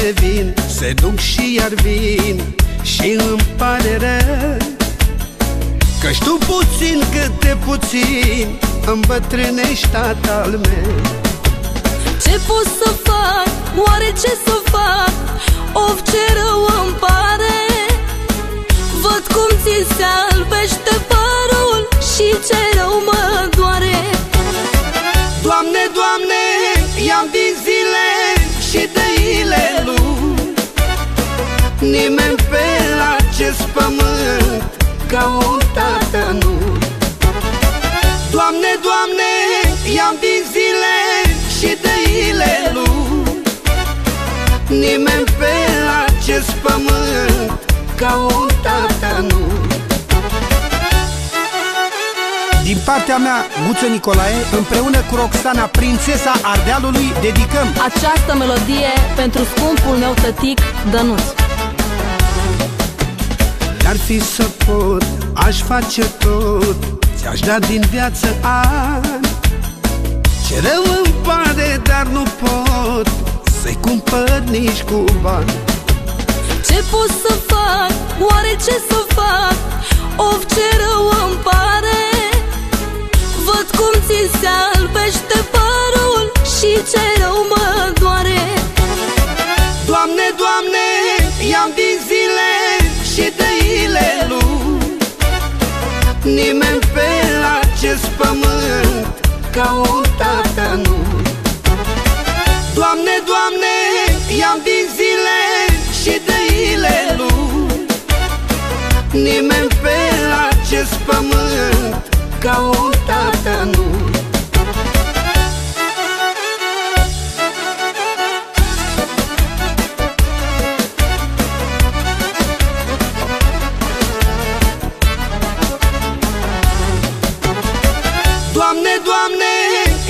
Zilele vin, se duc și iar vin Și îmi pare rău Că tu puțin câte puțin Îmbătrânești tatăl meu Ce pot să fac? Oare ce să fac? Of, ce rău Nimeni pe acest pământ ca un tată nu. Doamne, Doamne, i-am din zile și de ile lui. Nimeni pe acest pământ ca un tată nu. Din partea mea, Guță Nicolae, împreună cu Roxana, prințesa Ardealului, dedicăm. Această melodie pentru scumpul meu tătic, Dănuț Dar fi să pot, aș face tot Ți-aș da din viață ani Ce rău îmi pare, dar nu pot Să-i cumpăr nici cu bani Ce pot să fac? Oare ce să fac? Nimeni pe acest pământ ca un tată nu Doamne, Doamne, i-am din zile și de ile lui. Nimeni pe acest pământ ca un tată nu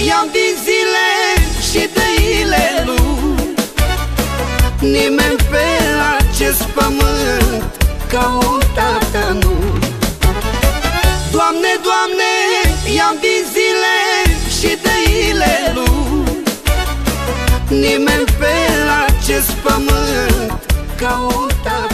i-am din zile și de ile lui. Nimeni pe acest pământ ca un tată nu Doamne, Doamne, i-am din zile și de ile lui. Nimeni pe acest pământ ca un tată nu